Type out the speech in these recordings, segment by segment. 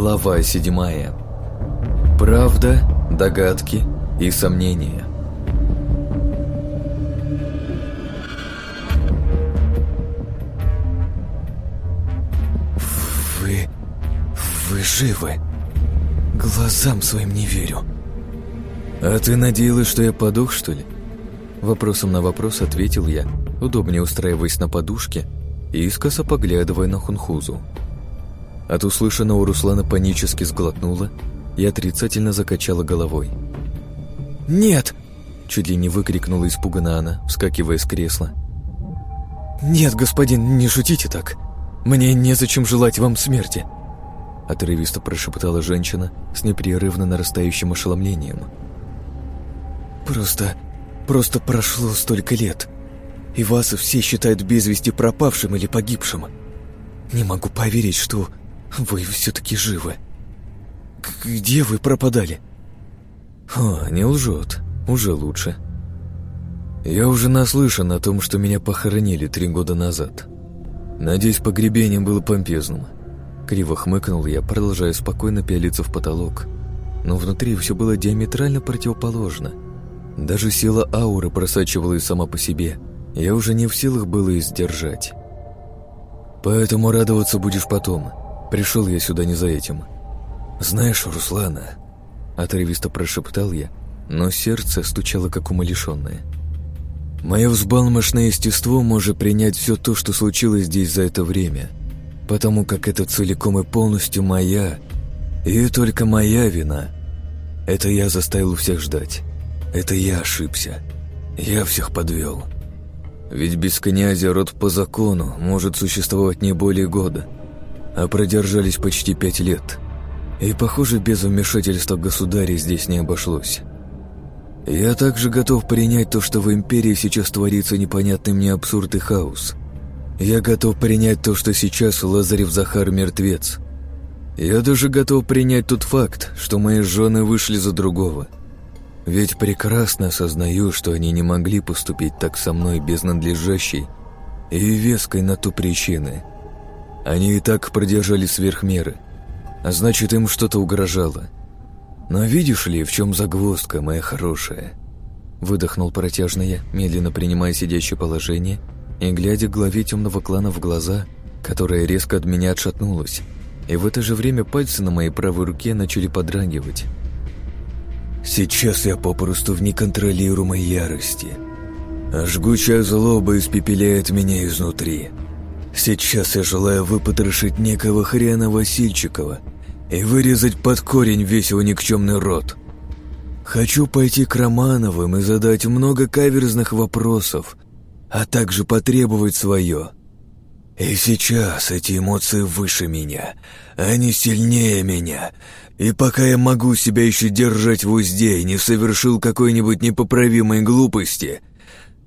Глава седьмая. Правда, догадки и сомнения. Вы... вы живы. Глазам своим не верю. А ты надеялась, что я подох, что ли? Вопросом на вопрос ответил я, удобнее устраиваясь на подушке и искоса поглядывая на Хунхузу. От услышанного Руслана панически сглотнула и отрицательно закачала головой. «Нет!» — чуть ли не выкрикнула испуганно она, вскакивая с кресла. «Нет, господин, не шутите так. Мне незачем желать вам смерти!» Отрывисто прошептала женщина с непрерывно нарастающим ошеломлением. «Просто... просто прошло столько лет, и вас все считают без вести пропавшим или погибшим. Не могу поверить, что вы все-таки живы. Где вы пропадали?» «О, не лжет. Уже лучше. Я уже наслышан о том, что меня похоронили три года назад. Надеюсь, погребение было помпезным». Криво хмыкнул я, продолжая спокойно пялиться в потолок. Но внутри все было диаметрально противоположно. Даже сила ауры просачивалась сама по себе. Я уже не в силах было и сдержать. «Поэтому радоваться будешь потом», Пришел я сюда не за этим. Знаешь, Руслана, отрывисто прошептал я, но сердце стучало как умалишенное. Мое взбалмошное естество может принять все то, что случилось здесь за это время, потому как это целиком и полностью моя, и только моя вина. Это я заставил всех ждать. Это я ошибся. Я всех подвел. Ведь без князя род по закону может существовать не более года – а продержались почти пять лет. И, похоже, без вмешательства государя здесь не обошлось. Я также готов принять то, что в Империи сейчас творится непонятный мне абсурд и хаос. Я готов принять то, что сейчас Лазарев Захар мертвец. Я даже готов принять тот факт, что мои жены вышли за другого. Ведь прекрасно осознаю, что они не могли поступить так со мной без надлежащей и веской на ту причины – они и так продержались сверх меры, а значит, им что-то угрожало. Но видишь ли, в чем загвоздка, моя хорошая?» Выдохнул протяжно я, медленно принимая сидящее положение и глядя главе темного клана в глаза, которая резко от меня отшатнулась, и в это же время пальцы на моей правой руке начали подрагивать. «Сейчас я попросту в неконтролируемой ярости, а жгучая злоба испепеляет меня изнутри». Сейчас я желаю выпотрошить некого хрена Васильчикова и вырезать под корень весь его никчемный род. Хочу пойти к Романовым и задать много каверзных вопросов, а также потребовать свое. И сейчас эти эмоции выше меня, они сильнее меня, и пока я могу себя еще держать в узде и не совершил какой-нибудь непоправимой глупости,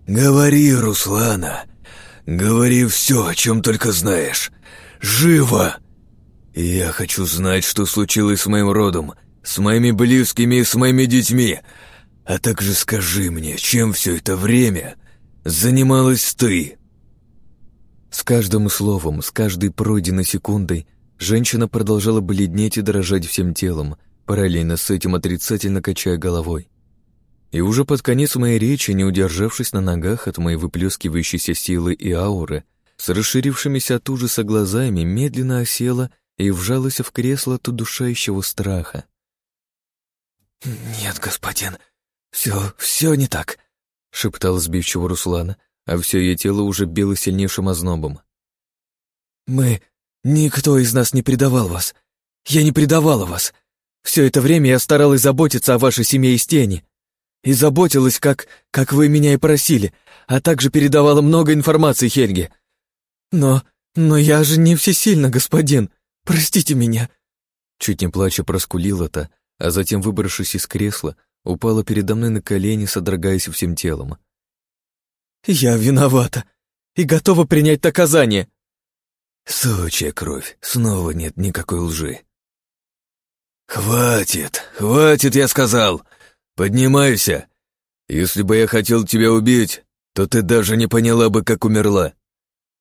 говори, Руслана, Говори все, о чем только знаешь. Живо! Я хочу знать, что случилось с моим родом, с моими близкими и с моими детьми. А также скажи мне, чем все это время занималась ты?» С каждым словом, с каждой пройденной секундой женщина продолжала бледнеть и дрожать всем телом, параллельно с этим отрицательно качая головой. И уже под конец моей речи, не удержавшись на ногах от моей выплескивающейся силы и ауры, с расширившимися от ужаса глазами, медленно осела и вжалась в кресло от удушающего страха. «Нет, господин, все, все не так», — шептал сбивчиво Руслана, а все ее тело уже било сильнейшим ознобом. «Мы... Никто из нас не предавал вас. Я не предавала вас. Все это время я старалась заботиться о вашей семье из тени и заботилась, как, как вы меня и просили, а также передавала много информации Хельге. Но, но я же не всесильна, господин. Простите меня». Чуть не плача проскулила-то, а затем, выбравшись из кресла, упала передо мной на колени, содрогаясь всем телом. «Я виновата и готова принять наказание». «Сучья кровь, снова нет никакой лжи». «Хватит, хватит, я сказал! «Поднимайся! Если бы я хотел тебя убить, то ты даже не поняла бы, как умерла.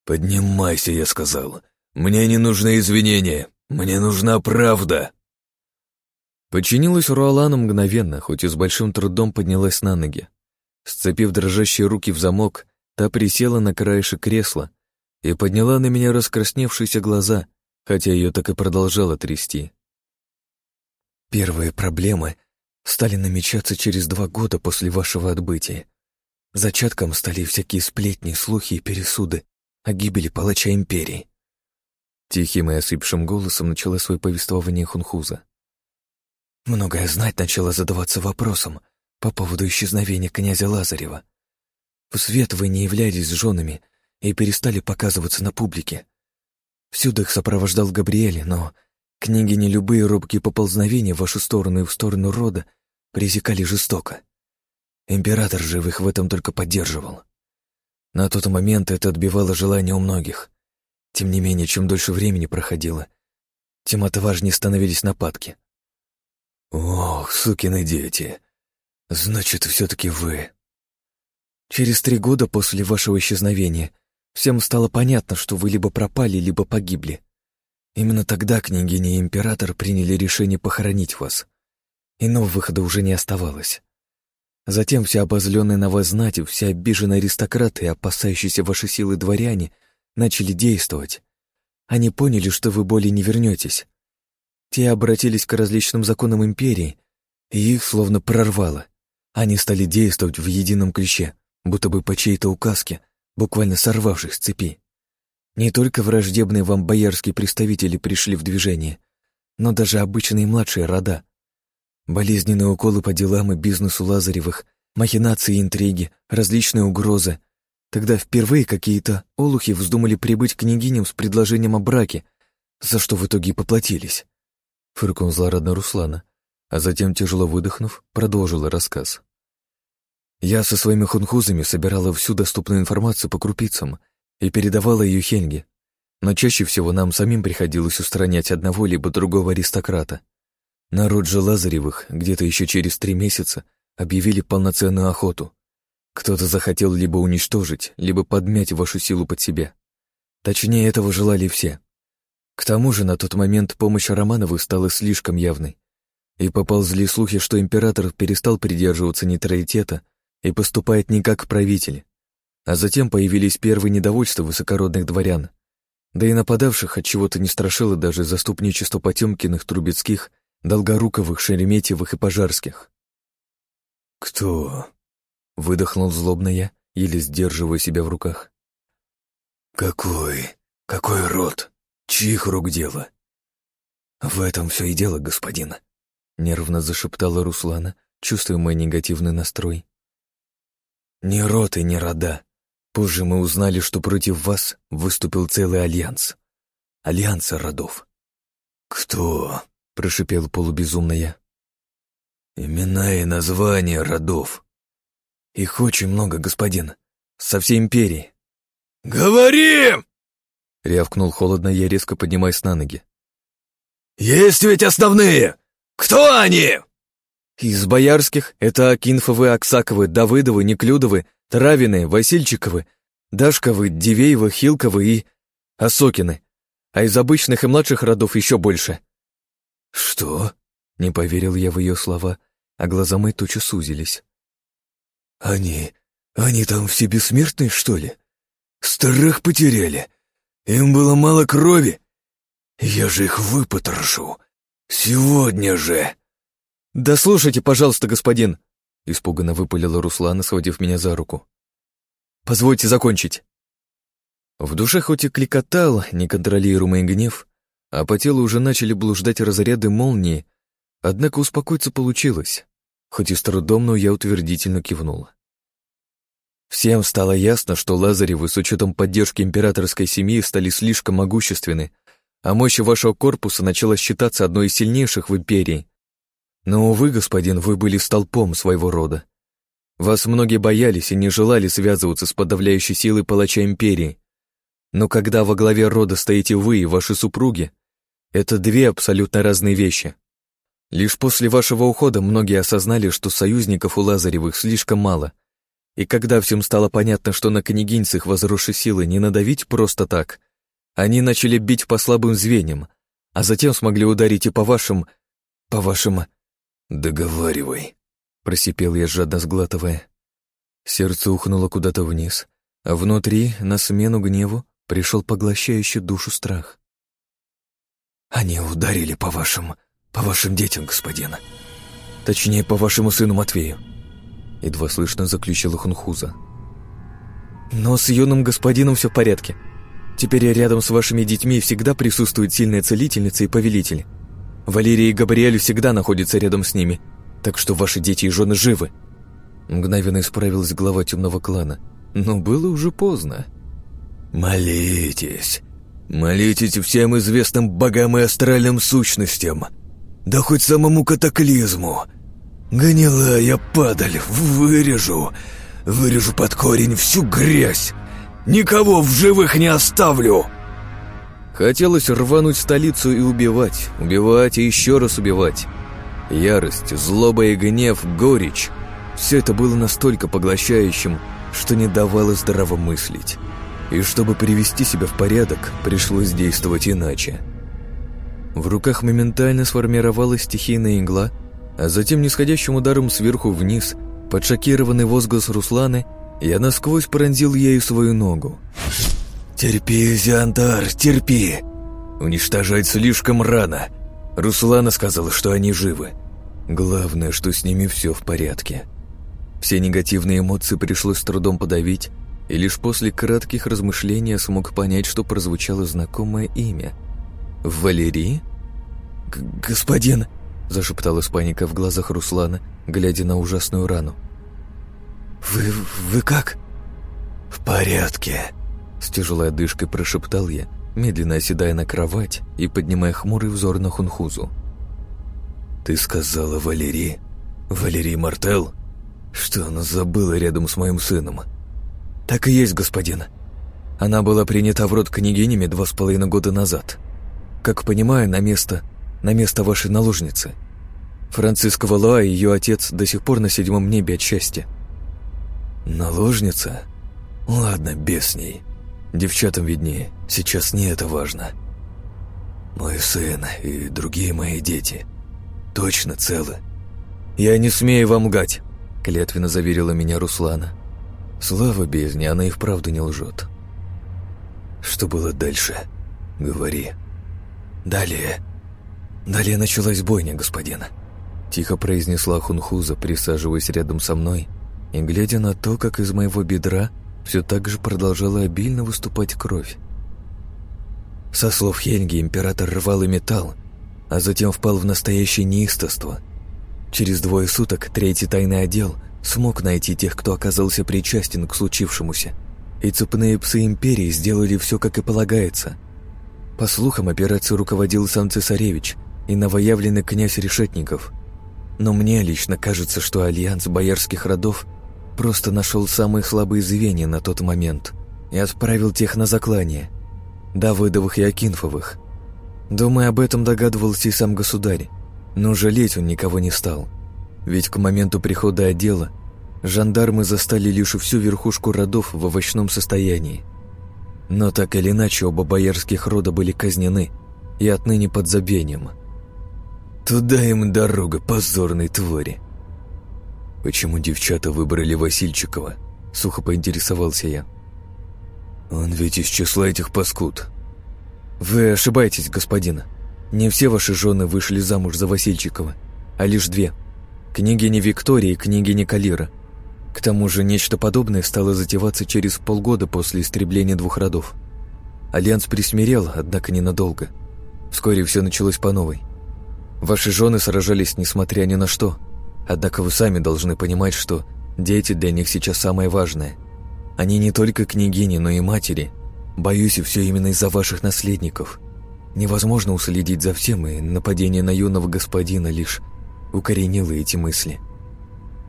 Поднимайся, я сказал. Мне не нужны извинения. Мне нужна правда!» Подчинилась Руалану мгновенно, хоть и с большим трудом поднялась на ноги. Сцепив дрожащие руки в замок, та присела на краешек кресла и подняла на меня раскрасневшиеся глаза, хотя ее так и продолжало трясти. Первые проблемы стали намечаться через два года после вашего отбытия. Зачатком стали всякие сплетни, слухи и пересуды о гибели палача империи. Тихим и осыпшим голосом начала свое повествование Хунхуза. Многое знать начала задаваться вопросом по поводу исчезновения князя Лазарева. В свет вы не являлись женами и перестали показываться на публике. Всюду их сопровождал Габриэль, но книги не любые робкие поползновения в вашу сторону и в сторону рода пресекали жестоко. Император же их в этом только поддерживал. На тот момент это отбивало желание у многих. Тем не менее, чем дольше времени проходило, тем отважнее становились нападки. «Ох, сукины дети! Значит, все-таки вы...» Через три года после вашего исчезновения всем стало понятно, что вы либо пропали, либо погибли. Именно тогда княгиня и император приняли решение похоронить вас. Иного выхода уже не оставалось. Затем все обозленные на вас знати, все обиженные аристократы и опасающиеся вашей силы дворяне начали действовать. Они поняли, что вы более не вернетесь. Те обратились к различным законам империи, и их словно прорвало. Они стали действовать в едином ключе, будто бы по чьей-то указке, буквально сорвавшись с цепи. Не только враждебные вам боярские представители пришли в движение, но даже обычные младшие рода. Болезненные уколы по делам и бизнесу Лазаревых, махинации и интриги, различные угрозы. Тогда впервые какие-то олухи вздумали прибыть к княгиням с предложением о браке, за что в итоге и поплатились. Фыркнул злорадно Руслана, а затем, тяжело выдохнув, продолжила рассказ. Я со своими хунхузами собирала всю доступную информацию по крупицам и передавала ее Хенге, но чаще всего нам самим приходилось устранять одного либо другого аристократа. Народ же Лазаревых где-то еще через три месяца объявили полноценную охоту. Кто-то захотел либо уничтожить, либо подмять вашу силу под себя. Точнее, этого желали все. К тому же на тот момент помощь Романовых стала слишком явной. И поползли слухи, что император перестал придерживаться нейтралитета и поступает не как правитель. А затем появились первые недовольства высокородных дворян. Да и нападавших от чего-то не страшило даже заступничество Потемкиных, Трубецких Долгоруковых, Шереметьевых и Пожарских. «Кто?» — выдохнул злобно я, еле сдерживая себя в руках. «Какой? Какой род? Чьих рук дело?» «В этом все и дело, господин», — нервно зашептала Руслана, чувствуя мой негативный настрой. «Ни род и ни рода. Позже мы узнали, что против вас выступил целый альянс. Альянс родов». «Кто?» — прошипел полубезумно я. «Имена и названия родов». «Их очень много, господин. Со всей империи». «Говори!» — рявкнул холодно я, резко поднимаясь на ноги. «Есть ведь основные! Кто они?» «Из боярских это Акинфовы, Аксаковы, Давыдовы, Неклюдовы, Травины, Васильчиковы, Дашковы, Дивеевы, Хилковы и Осокины. А из обычных и младших родов еще больше. «Что?» — не поверил я в ее слова, а глаза мои тучи сузились. «Они... они там все бессмертные, что ли? Старых потеряли. Им было мало крови. Я же их выпотрошу. Сегодня же!» «Да слушайте, пожалуйста, господин!» — испуганно выпалила Руслана, схватив меня за руку. «Позвольте закончить!» В душе хоть и кликотал неконтролируемый гнев, а по телу уже начали блуждать разряды молнии, однако успокоиться получилось, хоть и с трудом, но я утвердительно кивнул. Всем стало ясно, что Лазаревы с учетом поддержки императорской семьи стали слишком могущественны, а мощь вашего корпуса начала считаться одной из сильнейших в империи. Но, увы, господин, вы были столпом своего рода. Вас многие боялись и не желали связываться с подавляющей силой палача империи. Но когда во главе рода стоите вы и ваши супруги, это две абсолютно разные вещи. Лишь после вашего ухода многие осознали, что союзников у Лазаревых слишком мало. И когда всем стало понятно, что на княгинцах возросшей силы не надавить просто так, они начали бить по слабым звеньям, а затем смогли ударить и по вашим... по вашим... «Договаривай», — просипел я, жадно сглатывая. Сердце ухнуло куда-то вниз, а внутри, на смену гневу, пришел поглощающий душу страх. «Они ударили по вашим... по вашим детям, господин. Точнее, по вашему сыну Матвею», — едва слышно заключила Хунхуза. «Но с юным господином все в порядке. Теперь рядом с вашими детьми всегда присутствует сильная целительница и повелитель. Валерия и Габриэль всегда находятся рядом с ними, так что ваши дети и жены живы». Мгновенно исправилась глава темного клана, но было уже поздно. «Молитесь, молитесь всем известным богам и астральным сущностям, да хоть самому катаклизму. Гнилая падаль, вырежу, вырежу под корень всю грязь, никого в живых не оставлю!» Хотелось рвануть столицу и убивать, убивать и еще раз убивать. Ярость, злоба и гнев, горечь — все это было настолько поглощающим, что не давало здраво мыслить. И чтобы привести себя в порядок, пришлось действовать иначе. В руках моментально сформировалась стихийная игла, а затем нисходящим ударом сверху вниз, под шокированный возглас Русланы, я насквозь пронзил ею свою ногу. «Терпи, Зиантар, терпи! Уничтожать слишком рано!» Руслана сказала, что они живы. Главное, что с ними все в порядке. Все негативные эмоции пришлось с трудом подавить, и лишь после кратких размышлений смог понять, что прозвучало знакомое имя. «Валерий?» «Господин!» – зашептала паника в глазах Руслана, глядя на ужасную рану. «Вы... вы как?» «В порядке», – с тяжелой одышкой прошептал я, медленно оседая на кровать и поднимая хмурый взор на Хунхузу. «Ты сказала Валерии? Валерий Мартел? Что она забыла рядом с моим сыном?» «Так и есть, господин. Она была принята в рот княгинями два с половиной года назад. Как понимаю, на место, на место вашей наложницы. Франциско Валуа и ее отец до сих пор на седьмом небе от счастья». «Наложница? Ладно, без ней. Девчатам виднее, сейчас не это важно. Мой сын и другие мои дети точно целы». «Я не смею вам лгать», — клятвенно заверила меня Руслана. Слава бездне, она и вправду не лжет. Что было дальше? Говори. Далее. Далее началась бойня, господин. Тихо произнесла Хунхуза, присаживаясь рядом со мной и глядя на то, как из моего бедра все так же продолжала обильно выступать кровь. Со слов Хельги, император рвал и металл, а затем впал в настоящее неистовство. Через двое суток третий тайный отдел – смог найти тех, кто оказался причастен к случившемуся. И цепные псы Империи сделали все, как и полагается. По слухам, операцией руководил сам цесаревич и новоявленный князь Решетников. Но мне лично кажется, что альянс боярских родов просто нашел самые слабые звенья на тот момент и отправил тех на заклание. Давыдовых и Акинфовых. Думаю, об этом догадывался и сам государь, но жалеть он никого не стал – ведь к моменту прихода отдела жандармы застали лишь всю верхушку родов в овощном состоянии. Но так или иначе оба боярских рода были казнены и отныне под забвением. Туда им дорога, позорной твари. Почему девчата выбрали Васильчикова? Сухо поинтересовался я. Он ведь из числа этих паскуд. Вы ошибаетесь, господин. Не все ваши жены вышли замуж за Васильчикова, а лишь две – княгини Виктории и княгини Калира. К тому же нечто подобное стало затеваться через полгода после истребления двух родов. Альянс присмирел, однако ненадолго. Вскоре все началось по новой. Ваши жены сражались несмотря ни на что, однако вы сами должны понимать, что дети для них сейчас самое важное. Они не только княгини, но и матери. Боюсь, и все именно из-за ваших наследников. Невозможно уследить за всем, и нападение на юного господина лишь укоренила эти мысли.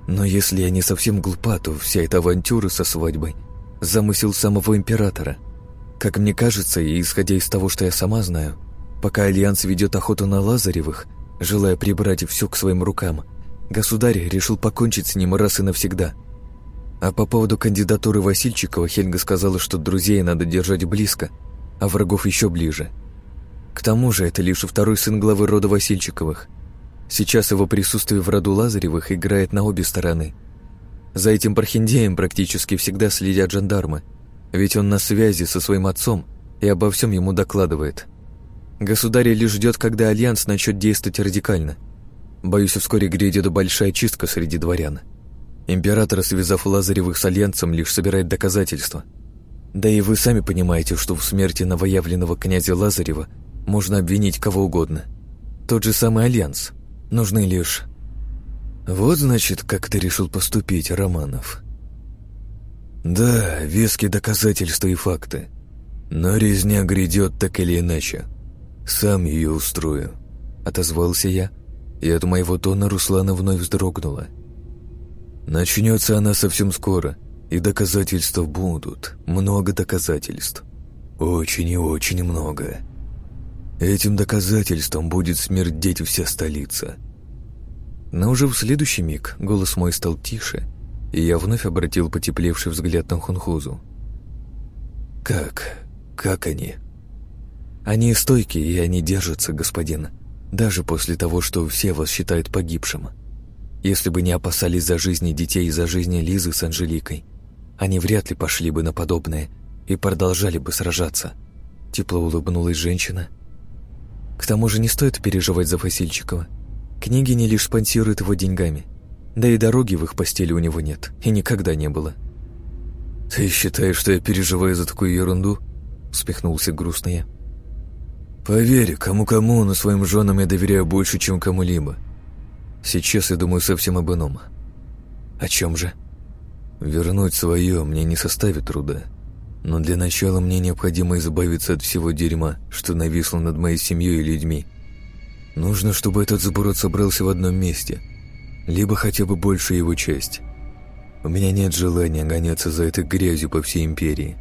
Но если я не совсем глупа, то вся эта авантюра со свадьбой – замысел самого императора. Как мне кажется, и исходя из того, что я сама знаю, пока Альянс ведет охоту на Лазаревых, желая прибрать все к своим рукам, государь решил покончить с ним раз и навсегда. А по поводу кандидатуры Васильчикова Хельга сказала, что друзей надо держать близко, а врагов еще ближе. К тому же это лишь второй сын главы рода Васильчиковых. Сейчас его присутствие в роду Лазаревых играет на обе стороны. За этим прохиндеем практически всегда следят жандармы, ведь он на связи со своим отцом и обо всем ему докладывает. Государь лишь ждет, когда Альянс начнет действовать радикально. Боюсь, вскоре грядет большая чистка среди дворян. Император, связав Лазаревых с Альянсом, лишь собирает доказательства. Да и вы сами понимаете, что в смерти новоявленного князя Лазарева можно обвинить кого угодно. Тот же самый Альянс. Нужны лишь... Вот, значит, как ты решил поступить, Романов. Да, веские доказательства и факты. Но резня грядет так или иначе. Сам ее устрою. Отозвался я, и от моего тона Руслана вновь вздрогнула. Начнется она совсем скоро, и доказательства будут. Много доказательств. Очень и очень много. Этим доказательством будет смердеть вся столица. Но уже в следующий миг голос мой стал тише, и я вновь обратил потеплевший взгляд на Хунхузу. «Как? Как они?» «Они стойкие, и они держатся, господин, даже после того, что все вас считают погибшим. Если бы не опасались за жизни детей и за жизни Лизы с Анжеликой, они вряд ли пошли бы на подобное и продолжали бы сражаться». Тепло улыбнулась женщина. «К тому же не стоит переживать за Васильчикова. Книги не лишь спонсируют его деньгами, да и дороги в их постели у него нет и никогда не было». «Ты считаешь, что я переживаю за такую ерунду?» — Успехнулся грустно я. Поверь, кому-кому, но своим женам я доверяю больше, чем кому-либо. Сейчас я думаю совсем об ином. О чем же? Вернуть свое мне не составит труда. Но для начала мне необходимо избавиться от всего дерьма, что нависло над моей семьей и людьми. Нужно, чтобы этот сброд собрался в одном месте, либо хотя бы большая его часть. У меня нет желания гоняться за этой грязью по всей империи.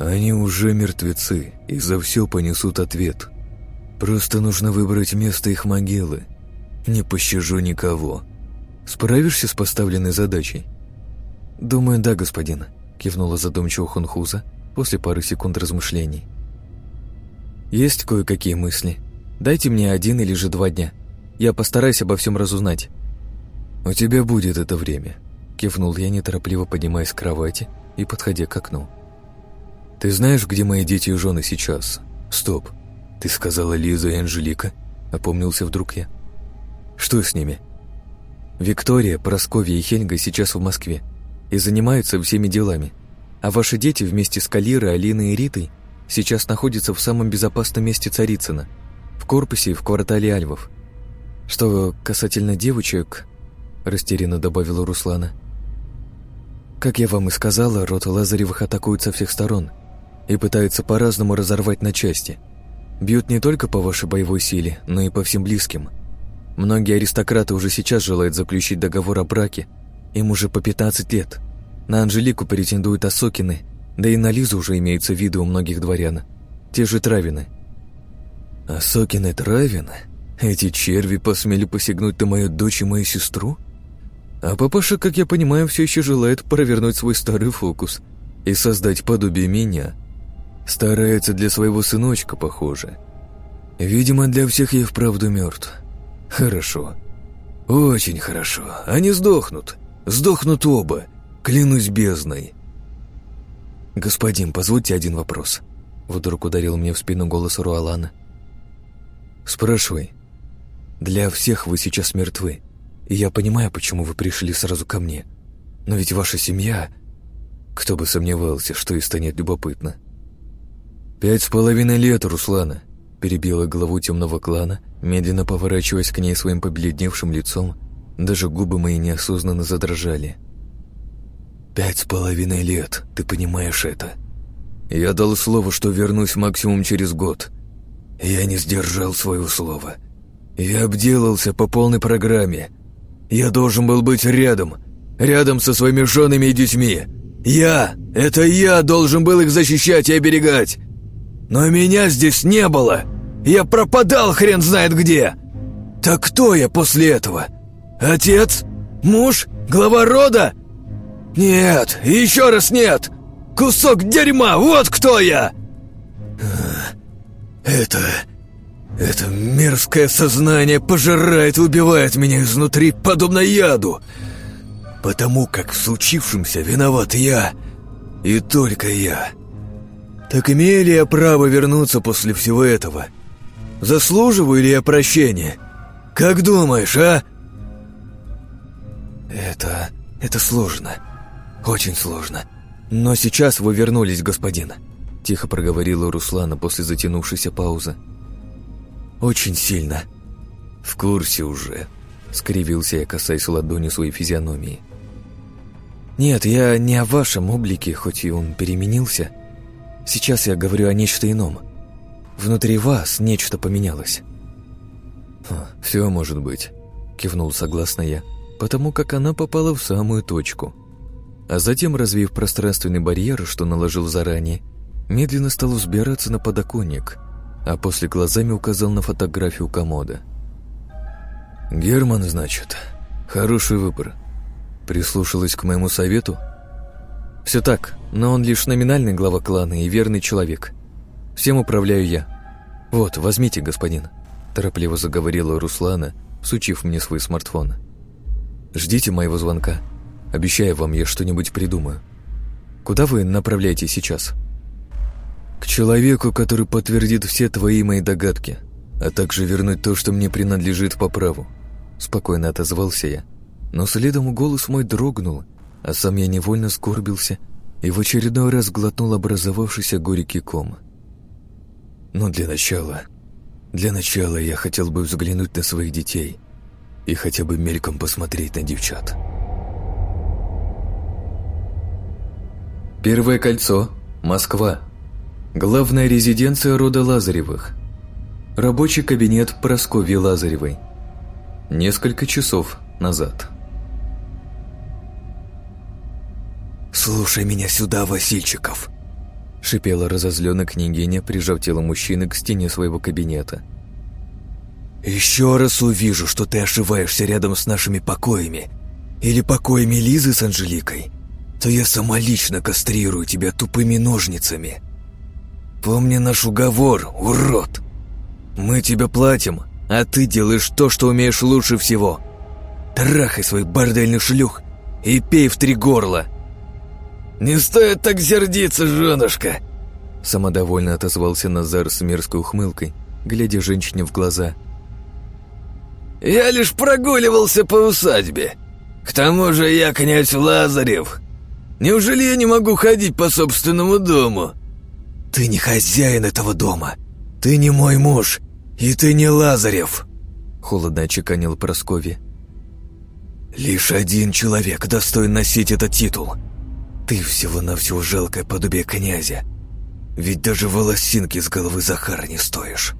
Они уже мертвецы и за все понесут ответ. Просто нужно выбрать место их могилы. Не пощажу никого. Справишься с поставленной задачей? Думаю, да, господин, кивнула задумчиво Хунхуза после пары секунд размышлений. Есть кое-какие мысли. Дайте мне один или же два дня. Я постараюсь обо всем разузнать. У тебя будет это время, кивнул я, неторопливо поднимаясь с кровати и подходя к окну. «Ты знаешь, где мои дети и жены сейчас?» «Стоп. Ты сказала Лиза и Анжелика?» Опомнился вдруг я. «Что с ними?» «Виктория, Просковья и Хельга сейчас в Москве и занимаются всеми делами. А ваши дети вместе с Калирой, Алиной и Ритой сейчас находятся в самом безопасном месте Царицына, в корпусе и в квартале Альвов. Что касательно девочек, растерянно добавила Руслана. Как я вам и сказала, род Лазаревых атакует со всех сторон – и пытаются по-разному разорвать на части. Бьют не только по вашей боевой силе, но и по всем близким. Многие аристократы уже сейчас желают заключить договор о браке. Им уже по 15 лет. На Анжелику претендуют Осокины, да и на Лизу уже имеются виды у многих дворян. Те же Травины. Осокины Травины? Эти черви посмели посягнуть на мою дочь и мою сестру? А папаша, как я понимаю, все еще желает провернуть свой старый фокус и создать подобие меня – Старается для своего сыночка, похоже. Видимо, для всех я вправду мертв. Хорошо. Очень хорошо. Они сдохнут. Сдохнут оба. Клянусь бездной. «Господин, позвольте один вопрос». Вдруг ударил мне в спину голос Руалана. «Спрашивай. Для всех вы сейчас мертвы, и я понимаю, почему вы пришли сразу ко мне. Но ведь ваша семья... Кто бы сомневался, что и станет любопытно. «Пять с половиной лет, Руслана», — перебила главу темного клана, медленно поворачиваясь к ней своим побледневшим лицом, даже губы мои неосознанно задрожали. «Пять с половиной лет, ты понимаешь это? Я дал слово, что вернусь максимум через год. Я не сдержал своего слова. Я обделался по полной программе. Я должен был быть рядом, рядом со своими женами и детьми. Я, это я должен был их защищать и оберегать. Но меня здесь не было. Я пропадал хрен знает где. Так кто я после этого? Отец? Муж? Глава рода? Нет, еще раз нет. Кусок дерьма, вот кто я. Это... Это мерзкое сознание пожирает и убивает меня изнутри, подобно яду. Потому как в случившемся виноват я и только я. Так имею ли я право вернуться после всего этого? Заслуживаю ли я прощения? Как думаешь, а? Это... это сложно. Очень сложно. Но сейчас вы вернулись, господин. Тихо проговорила Руслана после затянувшейся паузы. Очень сильно. В курсе уже. Скривился я, касаясь ладони своей физиономии. Нет, я не о вашем облике, хоть и он переменился. Сейчас я говорю о нечто ином. Внутри вас нечто поменялось. «Все может быть», — кивнул согласно я, потому как она попала в самую точку. А затем, развив пространственный барьер, что наложил заранее, медленно стал взбираться на подоконник — а после глазами указал на фотографию комода. «Герман, значит. Хороший выбор. Прислушалась к моему совету?» «Все так, но он лишь номинальный глава клана и верный человек. Всем управляю я. Вот, возьмите, господин», – торопливо заговорила Руслана, сучив мне свой смартфон. «Ждите моего звонка. Обещаю вам, я что-нибудь придумаю. Куда вы направляетесь сейчас?» К человеку, который подтвердит все твои мои догадки, а также вернуть то, что мне принадлежит по праву. Спокойно отозвался я, но следом голос мой дрогнул, а сам я невольно скорбился и в очередной раз глотнул образовавшийся горький ком. Но для начала... Для начала я хотел бы взглянуть на своих детей и хотя бы мельком посмотреть на девчат. Первое кольцо. Москва. Главная резиденция рода Лазаревых. Рабочий кабинет Прасковьи Лазаревой. Несколько часов назад. «Слушай меня сюда, Васильчиков!» шипела разозленная княгиня, прижав тело мужчины к стене своего кабинета. «Еще раз увижу, что ты ошиваешься рядом с нашими покоями или покоями Лизы с Анжеликой, то я сама лично кастрирую тебя тупыми ножницами!» Помни наш уговор, урод. Мы тебе платим, а ты делаешь то, что умеешь лучше всего. Трахай своих бордельных шлюх и пей в три горла. Не стоит так сердиться, женушка. Самодовольно отозвался Назар с мерзкой ухмылкой, глядя женщине в глаза. «Я лишь прогуливался по усадьбе. К тому же я князь Лазарев. Неужели я не могу ходить по собственному дому?» «Ты не хозяин этого дома. Ты не мой муж, и ты не Лазарев», — холодно очеканил Прасковья. «Лишь один человек достоин носить этот титул. Ты всего-навсего жалкое подобие князя. Ведь даже волосинки с головы Захара не стоишь».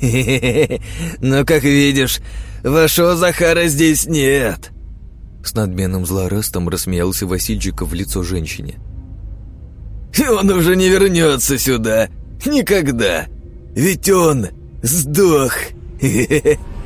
«Хе-хе-хе, но, как видишь, вашего Захара здесь нет!» С надменным злорадством рассмеялся Васильчиков в лицо женщине. Он уже не вернется сюда. Никогда. Ведь он сдох.